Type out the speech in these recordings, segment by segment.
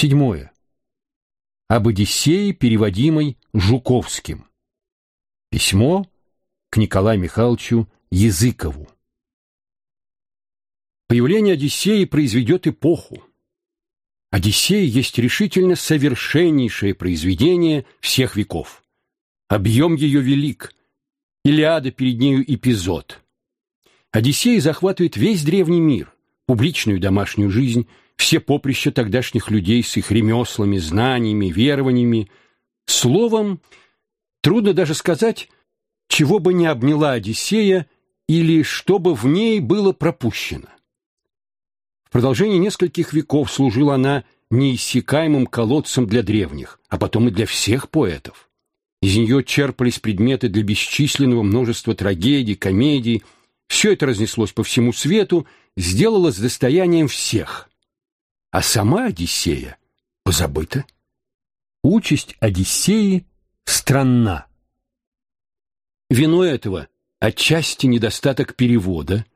Седьмое. Об Одиссее, переводимой Жуковским. Письмо к Николаю Михайловичу Языкову. Появление Одиссеи произведет эпоху. Одиссея есть решительно совершеннейшее произведение всех веков. Объем ее велик. Илиада перед нею эпизод. Одиссея захватывает весь древний мир, публичную домашнюю жизнь, все поприща тогдашних людей с их ремеслами, знаниями, верованиями. Словом, трудно даже сказать, чего бы не обняла Одиссея или что бы в ней было пропущено. В продолжении нескольких веков служила она неиссякаемым колодцем для древних, а потом и для всех поэтов. Из нее черпались предметы для бесчисленного множества трагедий, комедий. Все это разнеслось по всему свету, сделалось достоянием всех. А сама Одиссея позабыта. Участь Одиссеи странна. Вино этого отчасти недостаток перевода,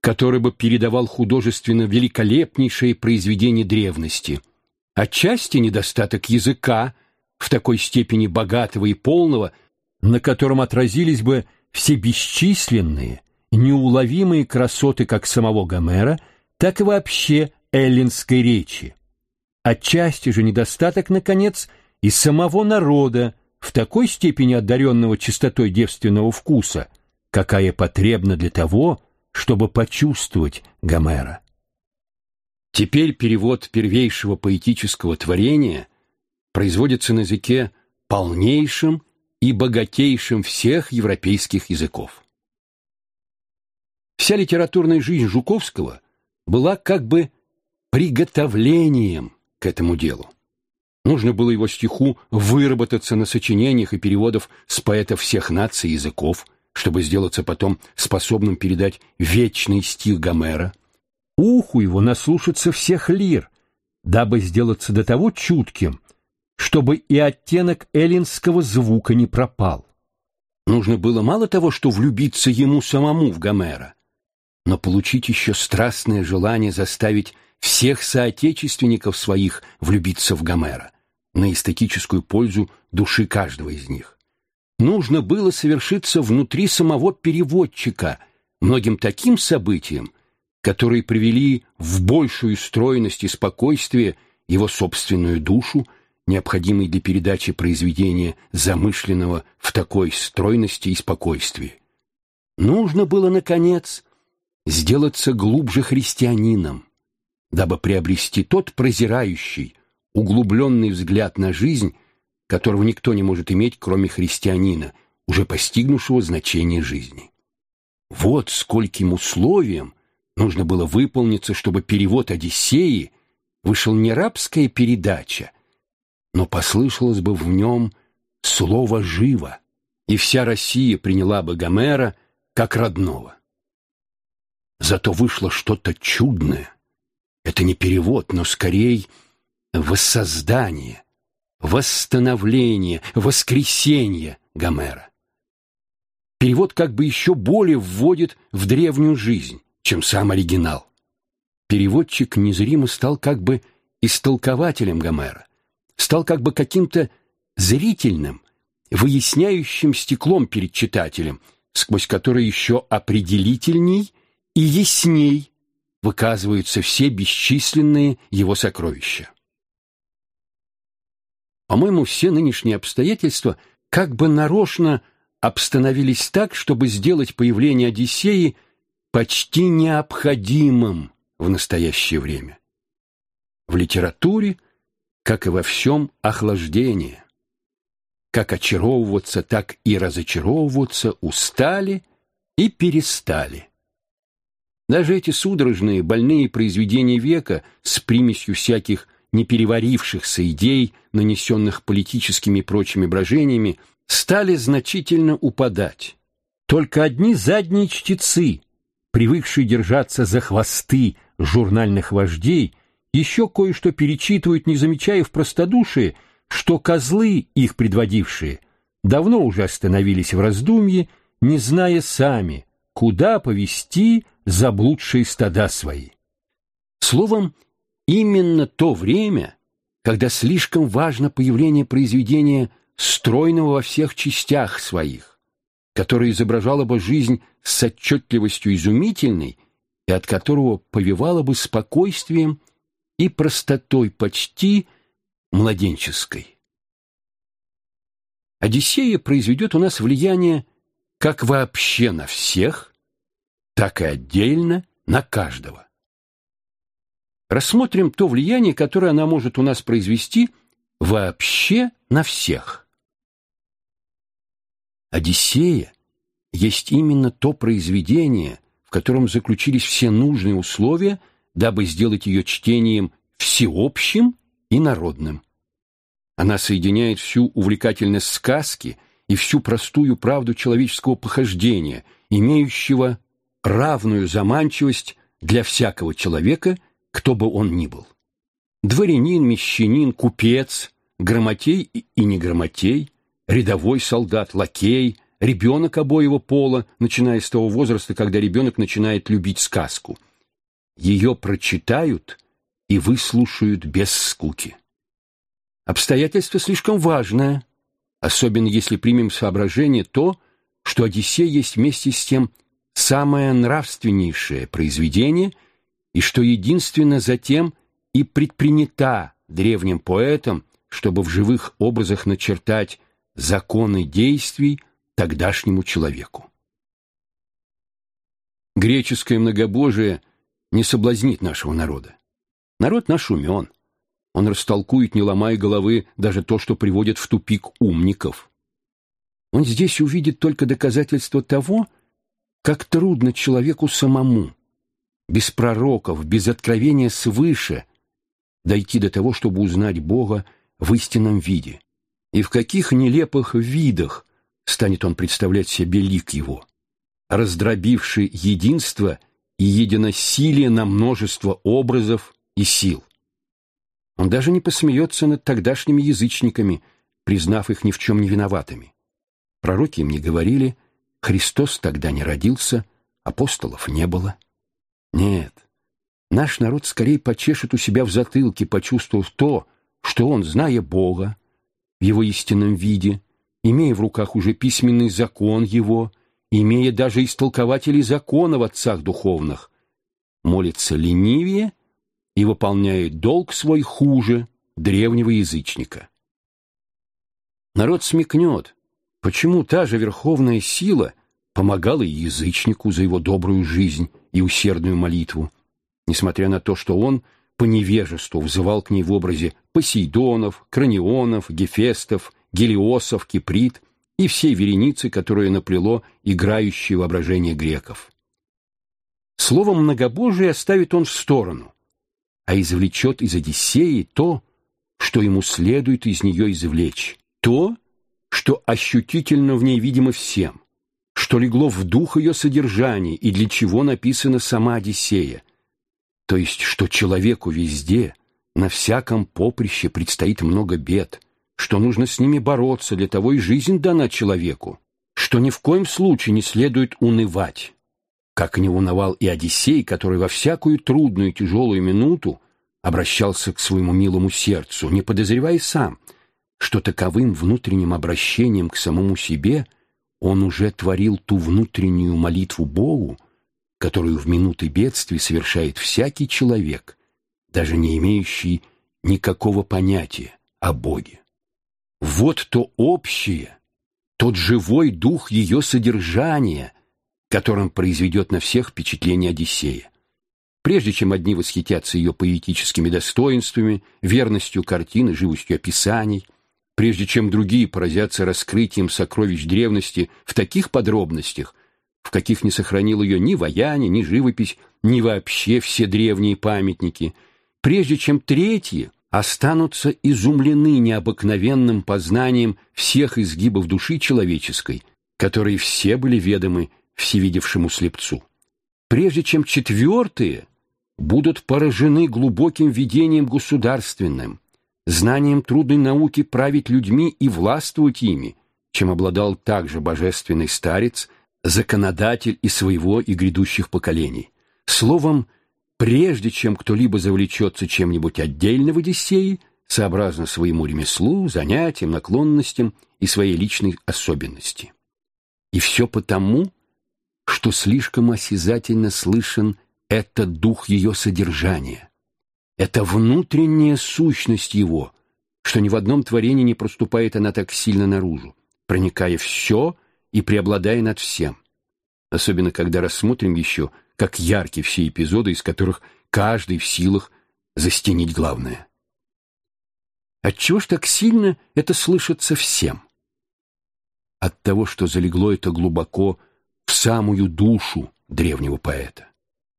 который бы передавал художественно великолепнейшие произведения древности, отчасти недостаток языка, в такой степени богатого и полного, на котором отразились бы все бесчисленные, неуловимые красоты как самого Гомера, так и вообще эллинской речи. Отчасти же недостаток, наконец, и самого народа, в такой степени одаренного чистотой девственного вкуса, какая потребна для того, чтобы почувствовать Гомера. Теперь перевод первейшего поэтического творения производится на языке полнейшим и богатейшим всех европейских языков. Вся литературная жизнь Жуковского была как бы приготовлением к этому делу. Нужно было его стиху выработаться на сочинениях и переводов с поэтов всех наций и языков, чтобы сделаться потом способным передать вечный стих Гомера. Уху его наслушаться всех лир, дабы сделаться до того чутким, чтобы и оттенок эллинского звука не пропал. Нужно было мало того, что влюбиться ему самому в Гомера, но получить еще страстное желание заставить всех соотечественников своих влюбиться в Гомера на эстетическую пользу души каждого из них. Нужно было совершиться внутри самого переводчика многим таким событиям, которые привели в большую стройность и спокойствие его собственную душу, необходимой для передачи произведения, замышленного в такой стройности и спокойствии. Нужно было, наконец, сделаться глубже христианином, дабы приобрести тот прозирающий, углубленный взгляд на жизнь, которого никто не может иметь, кроме христианина, уже постигнувшего значение жизни. Вот скольким условиям нужно было выполниться, чтобы перевод Одиссеи вышел не рабская передача, но послышалось бы в нем слово «живо», и вся Россия приняла бы Гомера как родного. Зато вышло что-то чудное. Это не перевод, но скорее воссоздание, восстановление, воскресение Гомера. Перевод как бы еще более вводит в древнюю жизнь, чем сам оригинал. Переводчик незримо стал как бы истолкователем Гомера, стал как бы каким-то зрительным, выясняющим стеклом перед читателем, сквозь который еще определительней и ясней выказываются все бесчисленные его сокровища. По-моему, все нынешние обстоятельства как бы нарочно обстановились так, чтобы сделать появление Одиссеи почти необходимым в настоящее время. В литературе, как и во всем, охлаждение. Как очаровываться, так и разочаровываться устали и перестали. Даже эти судорожные, больные произведения века с примесью всяких непереварившихся идей, нанесенных политическими и прочими брожениями, стали значительно упадать. Только одни задние чтецы, привыкшие держаться за хвосты журнальных вождей, еще кое-что перечитывают, не замечая в простодушии, что козлы, их предводившие, давно уже остановились в раздумье, не зная сами, куда повести заблудшие стада свои. Словом, Именно то время, когда слишком важно появление произведения стройного во всех частях своих, которое изображало бы жизнь с отчетливостью изумительной и от которого повивало бы спокойствием и простотой почти младенческой. Одиссея произведет у нас влияние как вообще на всех, так и отдельно на каждого. Рассмотрим то влияние, которое она может у нас произвести вообще на всех. Одиссея есть именно то произведение, в котором заключились все нужные условия, дабы сделать ее чтением всеобщим и народным. Она соединяет всю увлекательность сказки и всю простую правду человеческого похождения, имеющего равную заманчивость для всякого человека, кто бы он ни был. Дворянин, мещанин, купец, грамотей и неграмотей, рядовой солдат, лакей, ребенок обоего пола, начиная с того возраста, когда ребенок начинает любить сказку. Ее прочитают и выслушают без скуки. Обстоятельство слишком важное, особенно если примем в соображение то, что «Одиссей» есть вместе с тем самое нравственнейшее произведение и что единственно затем и предпринята древним поэтом, чтобы в живых образах начертать законы действий тогдашнему человеку. Греческое многобожие не соблазнит нашего народа. Народ наш умен. Он растолкует, не ломая головы, даже то, что приводит в тупик умников. Он здесь увидит только доказательство того, как трудно человеку самому, без пророков, без откровения свыше, дойти до того, чтобы узнать Бога в истинном виде. И в каких нелепых видах станет он представлять себе лик его, раздробивший единство и единосилие на множество образов и сил. Он даже не посмеется над тогдашними язычниками, признав их ни в чем не виноватыми. Пророки им не говорили, Христос тогда не родился, апостолов не было. Нет, наш народ скорее почешет у себя в затылке, почувствовав то, что он, зная Бога, в его истинном виде, имея в руках уже письменный закон его, имея даже истолкователей закона в отцах духовных, молится ленивее и выполняет долг свой хуже древнего язычника. Народ смекнет, почему та же верховная сила помогала язычнику за его добрую жизнь и усердную молитву, несмотря на то, что он по невежеству взывал к ней в образе Посейдонов, Кранионов, Гефестов, Гелиосов, Киприт и всей вереницы, которая наплело играющее воображение греков. Словом многобожие оставит он в сторону, а извлечет из Одиссеи то, что ему следует из нее извлечь, то, что ощутительно в ней видимо всем, что легло в дух ее содержания и для чего написана сама Одиссея, то есть, что человеку везде, на всяком поприще предстоит много бед, что нужно с ними бороться, для того и жизнь дана человеку, что ни в коем случае не следует унывать, как не унывал и Одиссей, который во всякую трудную и тяжелую минуту обращался к своему милому сердцу, не подозревая сам, что таковым внутренним обращением к самому себе он уже творил ту внутреннюю молитву Богу, которую в минуты бедствий совершает всякий человек, даже не имеющий никакого понятия о Боге. Вот то общее, тот живой дух ее содержания, которым произведет на всех впечатление Одиссея. Прежде чем одни восхитятся ее поэтическими достоинствами, верностью картины, живостью описаний, прежде чем другие поразятся раскрытием сокровищ древности в таких подробностях, в каких не сохранил ее ни ваяние, ни живопись, ни вообще все древние памятники, прежде чем третьи останутся изумлены необыкновенным познанием всех изгибов души человеческой, которые все были ведомы всевидевшему слепцу. Прежде чем четвертые будут поражены глубоким видением государственным, знанием трудной науки править людьми и властвовать ими, чем обладал также божественный старец, законодатель и своего и грядущих поколений. Словом, прежде чем кто-либо завлечется чем-нибудь отдельно в Одиссее, сообразно своему ремеслу, занятиям, наклонностям и своей личной особенности. И все потому, что слишком осязательно слышен этот дух ее содержания. Это внутренняя сущность его, что ни в одном творении не проступает она так сильно наружу, проникая все и преобладая над всем. Особенно, когда рассмотрим еще, как ярки все эпизоды, из которых каждый в силах застенить главное. Отчего ж так сильно это слышится всем? От того, что залегло это глубоко самую душу древнего поэта.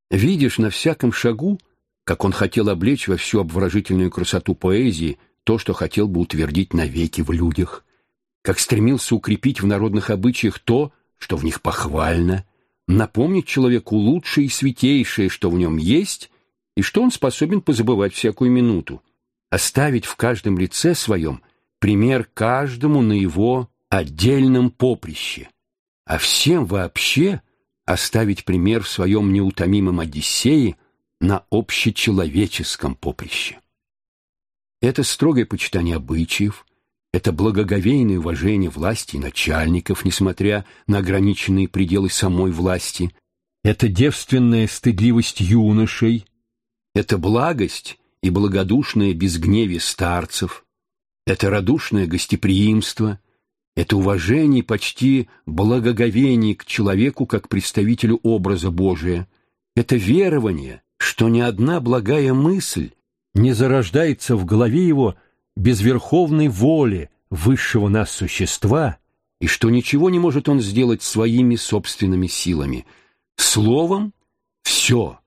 Видишь на всяком шагу, как он хотел облечь во всю обворожительную красоту поэзии то, что хотел бы утвердить навеки в людях, как стремился укрепить в народных обычаях то, что в них похвально, напомнить человеку лучшее и святейшее, что в нем есть, и что он способен позабывать всякую минуту, оставить в каждом лице своем пример каждому на его отдельном поприще, а всем вообще оставить пример в своем неутомимом Одиссее на общечеловеческом поприще. Это строгое почитание обычаев, это благоговейное уважение власти и начальников, несмотря на ограниченные пределы самой власти, это девственная стыдливость юношей, это благость и благодушное безгневие старцев, это радушное гостеприимство, это уважение почти благоговение к человеку как представителю образа Божия, это верование, что ни одна благая мысль не зарождается в голове его без верховной воли высшего нас существа, и что ничего не может он сделать своими собственными силами. Словом, все,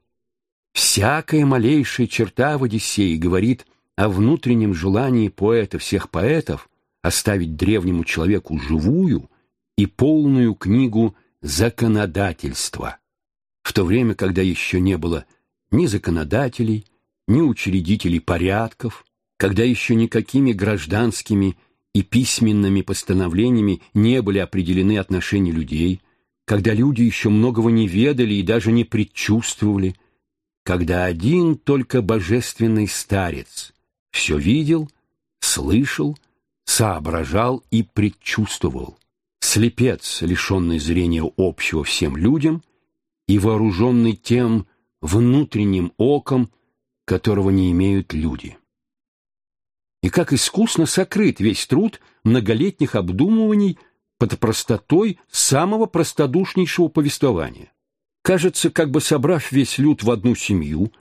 всякая малейшая черта в Одиссее говорит о внутреннем желании поэта всех поэтов оставить древнему человеку живую и полную книгу законодательства, в то время, когда еще не было ни законодателей, ни учредителей порядков, когда еще никакими гражданскими и письменными постановлениями не были определены отношения людей, когда люди еще многого не ведали и даже не предчувствовали, когда один только божественный старец все видел, слышал, соображал и предчувствовал. Слепец, лишенный зрения общего всем людям и вооруженный тем внутренним оком, которого не имеют люди. И как искусно сокрыт весь труд многолетних обдумываний под простотой самого простодушнейшего повествования. Кажется, как бы собрав весь люд в одну семью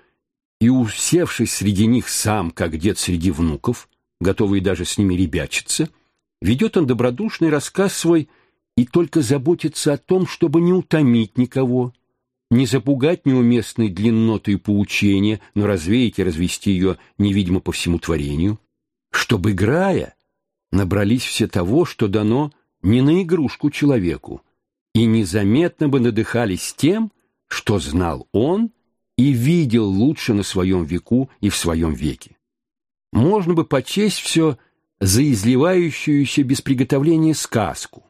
и усевшись среди них сам, как дед среди внуков, готовый даже с ними ребячиться, ведет он добродушный рассказ свой и только заботится о том, чтобы не утомить никого, не запугать неуместной длиннотой поучения, но развеять и развести ее невидимо по всему творению, чтобы, играя, набрались все того, что дано не на игрушку человеку, и незаметно бы надыхались тем, что знал он и видел лучше на своем веку и в своем веке. Можно бы почесть все за изливающуюся без приготовления сказку,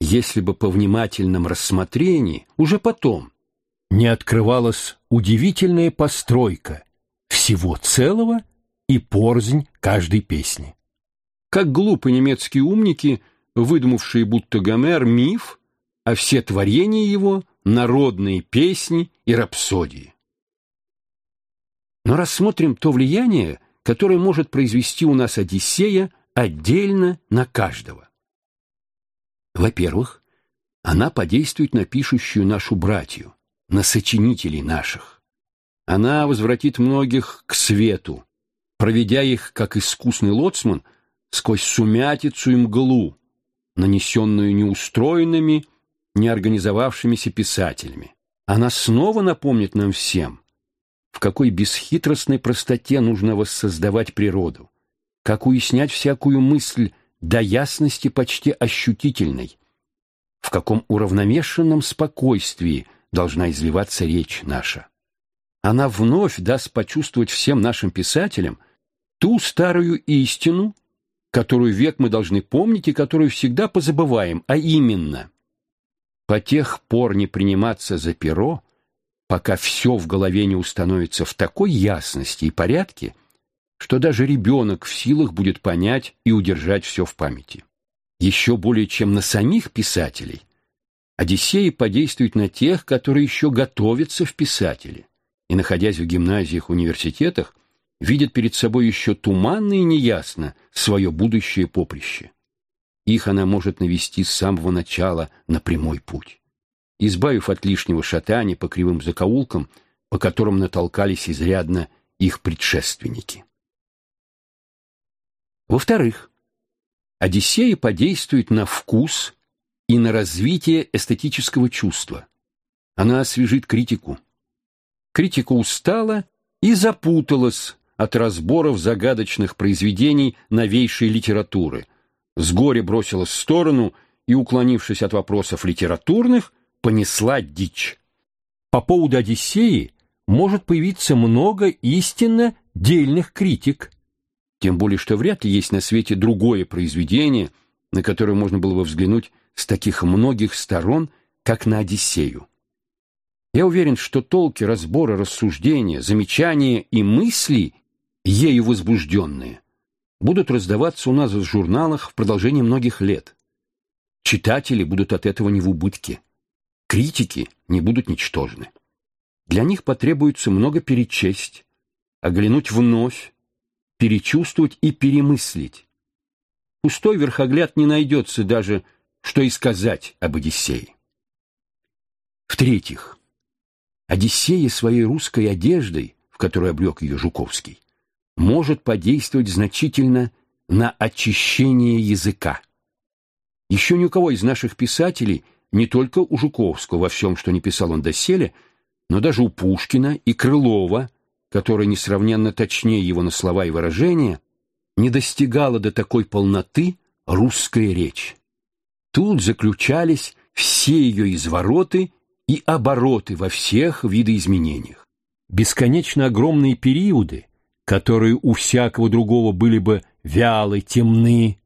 если бы по внимательном рассмотрении уже потом не открывалась удивительная постройка всего целого и порзнь каждой песни. Как глупы немецкие умники, выдумавшие будто Гомер миф, а все творения его — народные песни и рапсодии. Но рассмотрим то влияние, которое может произвести у нас Одиссея отдельно на каждого. Во-первых, она подействует на пишущую нашу братью, на сочинителей наших. Она возвратит многих к свету, проведя их, как искусный лоцман, сквозь сумятицу и мглу, нанесенную неустроенными, неорганизовавшимися писателями. Она снова напомнит нам всем, в какой бесхитростной простоте нужно воссоздавать природу, как уяснять всякую мысль до ясности почти ощутительной, в каком уравновешенном спокойствии должна изливаться речь наша. Она вновь даст почувствовать всем нашим писателям ту старую истину, которую век мы должны помнить и которую всегда позабываем, а именно по тех пор не приниматься за перо, пока все в голове не установится в такой ясности и порядке, что даже ребенок в силах будет понять и удержать все в памяти. Еще более чем на самих писателей, Одиссея подействует на тех, которые еще готовятся в писатели, и, находясь в гимназиях, университетах, видят перед собой еще туманно и неясно свое будущее поприще. Их она может навести с самого начала на прямой путь. Избавив от лишнего шатания по кривым закоулкам, по которым натолкались изрядно их предшественники. Во-вторых, Одиссея подействует на вкус и на развитие эстетического чувства. Она освежит критику. Критика устала и запуталась от разборов загадочных произведений новейшей литературы, с горя бросилась в сторону и, уклонившись от вопросов литературных, понесла дичь. По поводу Одиссеи может появиться много истинно дельных критик, тем более что вряд ли есть на свете другое произведение, на которое можно было бы взглянуть с таких многих сторон, как на Одиссею. Я уверен, что толки разбора, рассуждения, замечания и мысли, ею возбужденные, будут раздаваться у нас в журналах в продолжении многих лет. Читатели будут от этого не в убытке. Критики не будут ничтожны. Для них потребуется много перечесть, оглянуть вновь, перечувствовать и перемыслить. Пустой верхогляд не найдется даже, что и сказать об Одиссее. В-третьих, Одиссея своей русской одеждой, в которую облег ее Жуковский, может подействовать значительно на очищение языка. Еще ни у кого из наших писателей, не только у Жуковского во всем, что не писал он доселе, но даже у Пушкина и Крылова, который несравненно точнее его на слова и выражения, не достигала до такой полноты русская речь. Тут заключались все ее извороты и обороты во всех видоизменениях. Бесконечно огромные периоды, которые у всякого другого были бы вялы, темны,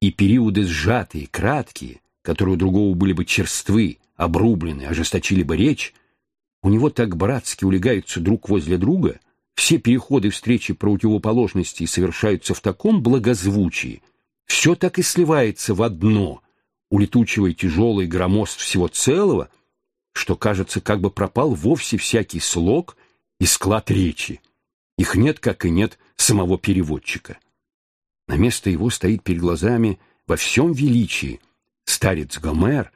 и периоды сжатые, краткие, которые у другого были бы черствы, обрублены, ожесточили бы речь, у него так братски улегаются друг возле друга, все переходы встречи противоположностей совершаются в таком благозвучии, все так и сливается в одно, улетучивая тяжелый громост всего целого, что, кажется, как бы пропал вовсе всякий слог и склад речи. Их нет, как и нет самого переводчика. На место его стоит перед глазами во всем величии старец Гомер,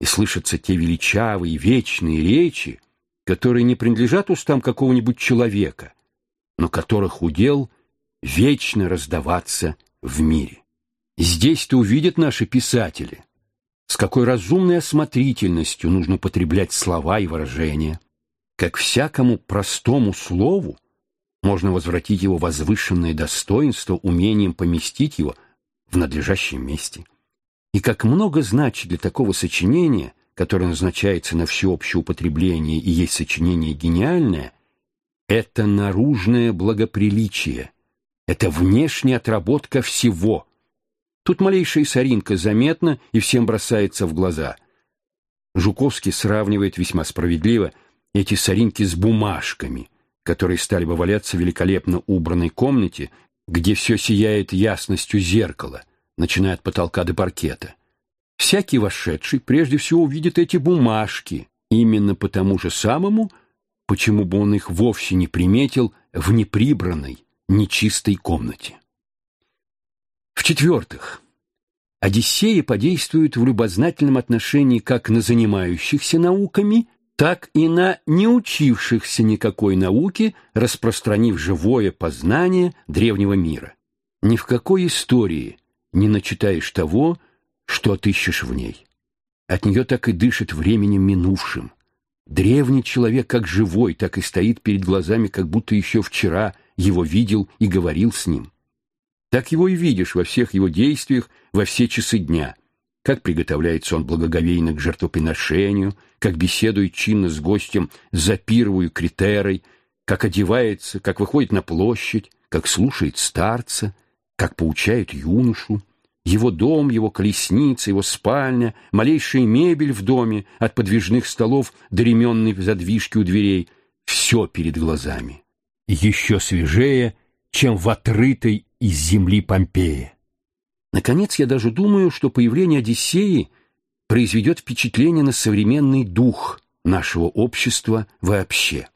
и слышатся те величавые вечные речи, которые не принадлежат устам какого-нибудь человека, но которых удел вечно раздаваться в мире. Здесь-то увидят наши писатели, с какой разумной осмотрительностью нужно употреблять слова и выражения, как всякому простому слову можно возвратить его возвышенное достоинство умением поместить его в надлежащем месте. И как много значит для такого сочинения – которое назначается на всеобщее употребление и есть сочинение гениальное, это наружное благоприличие, это внешняя отработка всего. Тут малейшая соринка заметна и всем бросается в глаза. Жуковский сравнивает весьма справедливо эти соринки с бумажками, которые стали бы валяться в великолепно убранной комнате, где все сияет ясностью зеркала, начиная от потолка до паркета. Всякий вошедший прежде всего увидит эти бумажки, именно по тому же самому, почему бы он их вовсе не приметил в неприбранной, нечистой комнате. В-четвертых, Одиссея подействует в любознательном отношении как на занимающихся науками, так и на не учившихся никакой науке, распространив живое познание древнего мира. Ни в какой истории не начитаешь того, что отыщешь в ней. От нее так и дышит временем минувшим. Древний человек как живой, так и стоит перед глазами, как будто еще вчера его видел и говорил с ним. Так его и видишь во всех его действиях, во все часы дня. Как приготовляется он благоговейно к жертвоприношению, как беседует чинно с гостем за пировую критерой, как одевается, как выходит на площадь, как слушает старца, как поучает юношу, его дом, его колесница, его спальня, малейшая мебель в доме, от подвижных столов до ременной задвижки у дверей — все перед глазами. Еще свежее, чем в отрытой из земли Помпеи. Наконец, я даже думаю, что появление Одиссеи произведет впечатление на современный дух нашего общества вообще.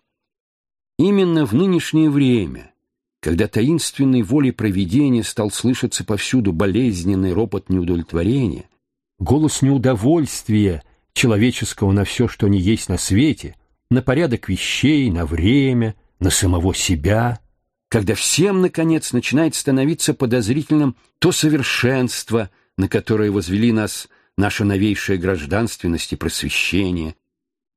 Именно в нынешнее время, когда таинственной волей провидения стал слышаться повсюду болезненный ропот неудовлетворения, голос неудовольствия человеческого на все, что не есть на свете, на порядок вещей, на время, на самого себя, когда всем, наконец, начинает становиться подозрительным то совершенство, на которое возвели нас наша новейшая гражданственность и просвещение,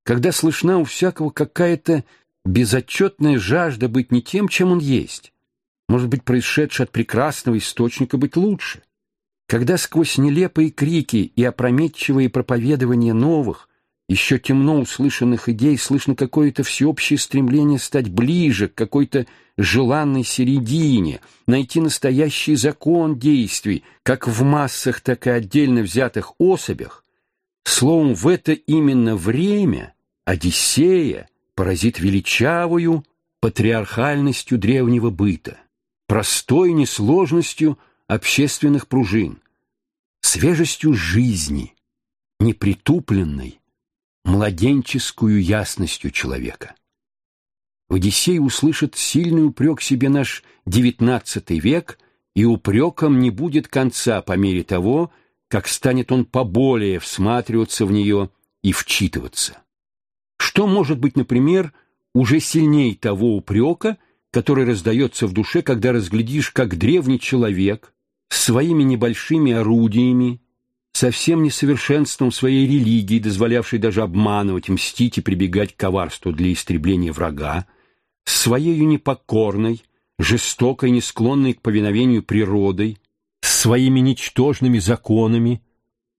когда слышна у всякого какая-то безотчетная жажда быть не тем, чем он есть, может быть, происшедшая от прекрасного источника быть лучше, когда сквозь нелепые крики и опрометчивые проповедования новых, еще темно услышанных идей слышно какое-то всеобщее стремление стать ближе к какой-то желанной середине, найти настоящий закон действий, как в массах, так и отдельно взятых особях. Словом, в это именно время Одиссея поразит величавую патриархальностью древнего быта, простой несложностью общественных пружин, свежестью жизни, непритупленной, младенческую ясностью человека. В Одиссее услышит сильный упрек себе наш девятнадцатый век, и упреком не будет конца по мере того, как станет он поболее всматриваться в нее и вчитываться. Что может быть, например, уже сильней того упрека, который раздается в душе, когда разглядишь, как древний человек своими небольшими орудиями со всем несовершенством своей религии, дозволявшей даже обманывать, мстить и прибегать к коварству для истребления врага, с своей непокорной, жестокой, не склонной к повиновению природой, с своими ничтожными законами,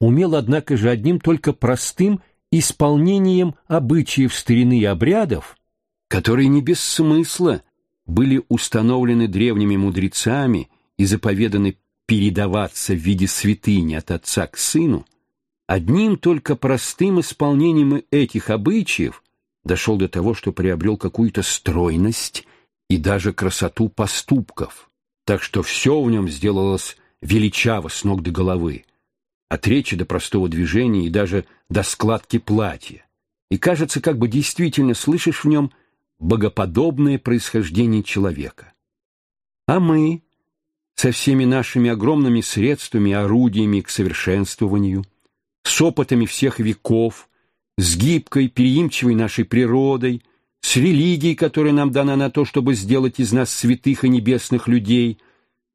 умел, однако же, одним только простым исполнением обычаев старины и обрядов, которые не без смысла были установлены древними мудрецами и заповеданы передаваться в виде святыни от отца к сыну, одним только простым исполнением этих обычаев дошел до того, что приобрел какую-то стройность и даже красоту поступков, так что все в нем сделалось величаво с ног до головы, от речи до простого движения и даже до складки платья. И кажется, как бы действительно слышишь в нем богоподобное происхождение человека. А мы, со всеми нашими огромными средствами и орудиями к совершенствованию, с опытами всех веков, с гибкой, переимчивой нашей природой, с религией, которая нам дана на то, чтобы сделать из нас святых и небесных людей,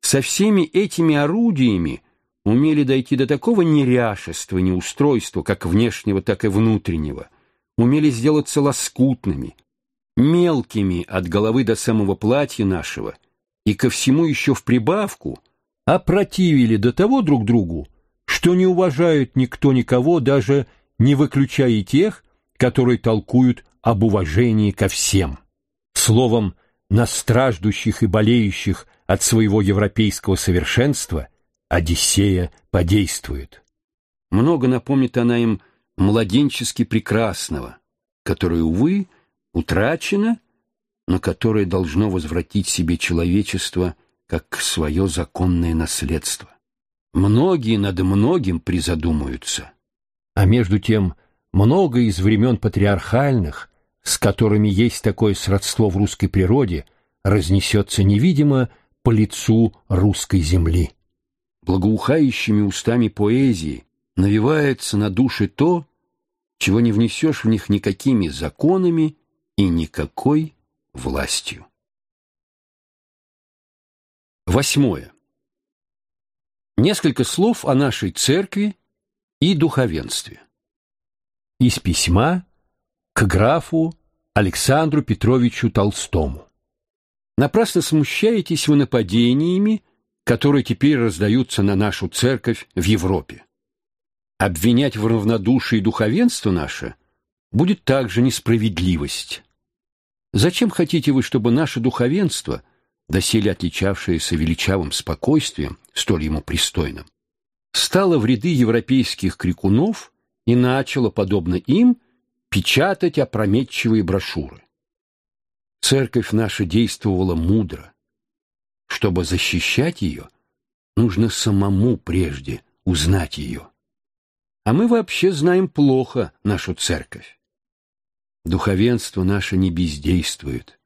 со всеми этими орудиями умели дойти до такого неряшества, неустройства, как внешнего, так и внутреннего, умели сделаться лоскутными, мелкими от головы до самого платья нашего — и ко всему еще в прибавку опротивили до того друг другу, что не уважают никто никого, даже не выключая и тех, которые толкуют об уважении ко всем. Словом, на страждущих и болеющих от своего европейского совершенства Одиссея подействует. Много напомнит она им младенчески прекрасного, которое, увы, утрачено но которое должно возвратить себе человечество как свое законное наследство. Многие над многим призадумаются. А между тем, много из времен патриархальных, с которыми есть такое сродство в русской природе, разнесется невидимо по лицу русской земли. Благоухающими устами поэзии навивается на души то, чего не внесешь в них никакими законами и никакой властью. Восьмое. Несколько слов о нашей церкви и духовенстве. Из письма к графу Александру Петровичу Толстому. Напрасно смущаетесь вы нападениями, которые теперь раздаются на нашу церковь в Европе. Обвинять в равнодушии духовенство наше будет также несправедливость. Зачем хотите вы, чтобы наше духовенство, доселе отличавшееся величавым спокойствием, столь ему пристойным, стало в ряды европейских крикунов и начало, подобно им, печатать опрометчивые брошюры? Церковь наша действовала мудро. чтобы защищать ее, нужно самому прежде узнать ее. А мы вообще знаем плохо нашу церковь. Духовенство наше не бездействует.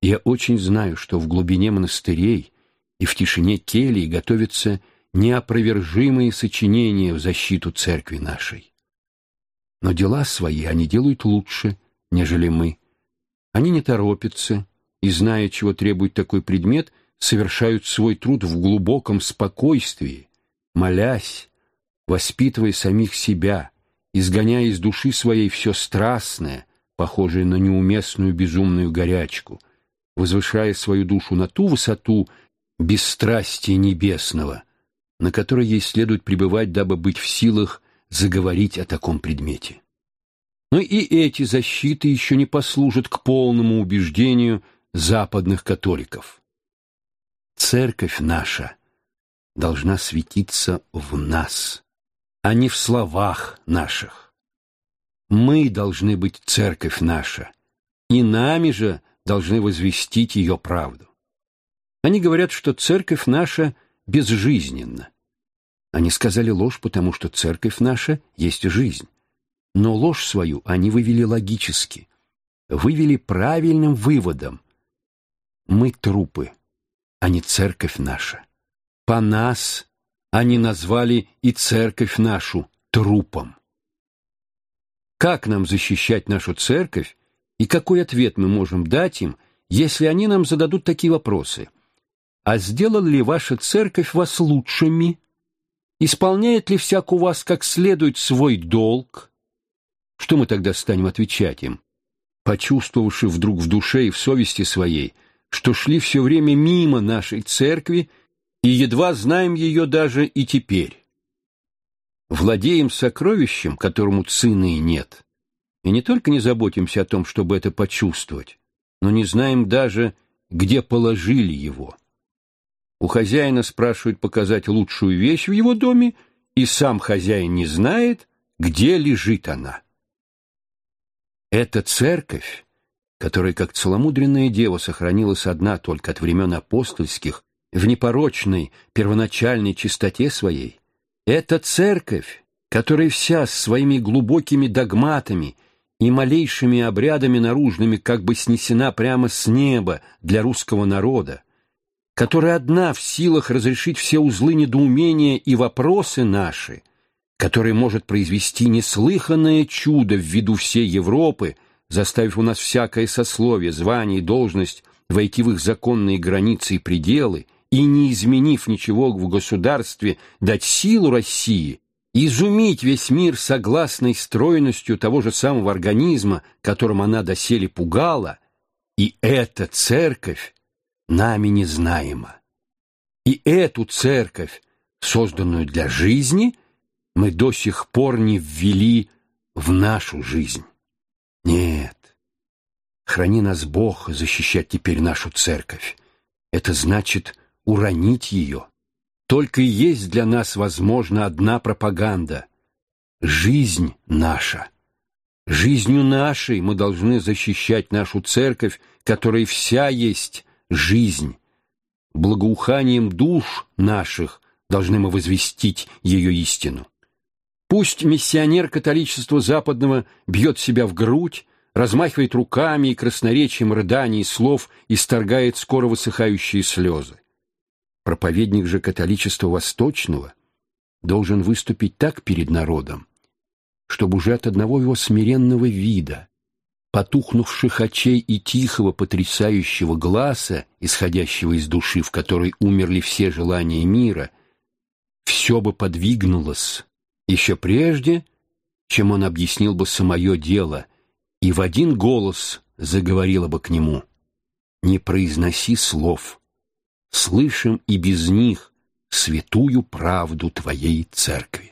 Я очень знаю, что в глубине монастырей и в тишине келий готовятся неопровержимые сочинения в защиту церкви нашей. Но дела свои они делают лучше, нежели мы. Они не торопятся и, зная, чего требует такой предмет, совершают свой труд в глубоком спокойствии, молясь, воспитывая самих себя, изгоняя из души своей все страстное, похожее на неуместную безумную горячку, возвышая свою душу на ту высоту бесстрастия небесного, на которой ей следует пребывать, дабы быть в силах заговорить о таком предмете. Но и эти защиты еще не послужат к полному убеждению западных католиков. Церковь наша должна светиться в нас, а не в словах наших. Мы должны быть церковь наша, и нами же должны возвестить ее правду. Они говорят, что церковь наша безжизненна. Они сказали ложь, потому что церковь наша есть жизнь. Но ложь свою они вывели логически, вывели правильным выводом. Мы трупы, а не церковь наша. По нас они назвали и церковь нашу трупом. Как нам защищать нашу церковь, и какой ответ мы можем дать им, если они нам зададут такие вопросы? А сделала ли ваша церковь вас лучшими? Исполняет ли всяк у вас как следует свой долг? Что мы тогда станем отвечать им? Почувствовавши вдруг в душе и в совести своей, что шли все время мимо нашей церкви и едва знаем ее даже и теперь. Владеем сокровищем, которому цены нет, и не только не заботимся о том, чтобы это почувствовать, но не знаем даже, где положили его. У хозяина спрашивают показать лучшую вещь в его доме, и сам хозяин не знает, где лежит она. Эта церковь, которая, как целомудренная дева, сохранилась одна только от времен апостольских, в непорочной первоначальной чистоте своей, эта церковь, которая вся с своими глубокими догматами и малейшими обрядами наружными как бы снесена прямо с неба для русского народа, которая одна в силах разрешить все узлы недоумения и вопросы наши, которая может произвести неслыханное чудо в виду всей Европы, заставив у нас всякое сословие, звание и должность войти в их законные границы и пределы, и, не изменив ничего в государстве, дать силу России, изумить весь мир согласной стройностью того же самого организма, которым она доселе пугала, и эта церковь нами незнаема. И эту церковь, созданную для жизни, мы до сих пор не ввели в нашу жизнь. Нет, храни нас Бог защищать теперь нашу церковь. Это значит уронить ее. Только и есть для нас, возможно, одна пропаганда — жизнь наша. Жизнью нашей мы должны защищать нашу церковь, которая вся есть жизнь. Благоуханием душ наших должны мы возвестить ее истину. Пусть миссионер католичества западного бьет себя в грудь, размахивает руками и красноречием рыданий и слов исторгает скоро высыхающие слезы. Проповедник же католичества восточного должен выступить так перед народом, чтобы уже от одного его смиренного вида, потухнувших очей и тихого потрясающего глаза, исходящего из души, в которой умерли все желания мира, все бы подвигнулось еще прежде, чем он объяснил бы самое дело, и в один голос заговорила бы к нему. «Не произноси слов» слышим и без них святую правду Твоей Церкви.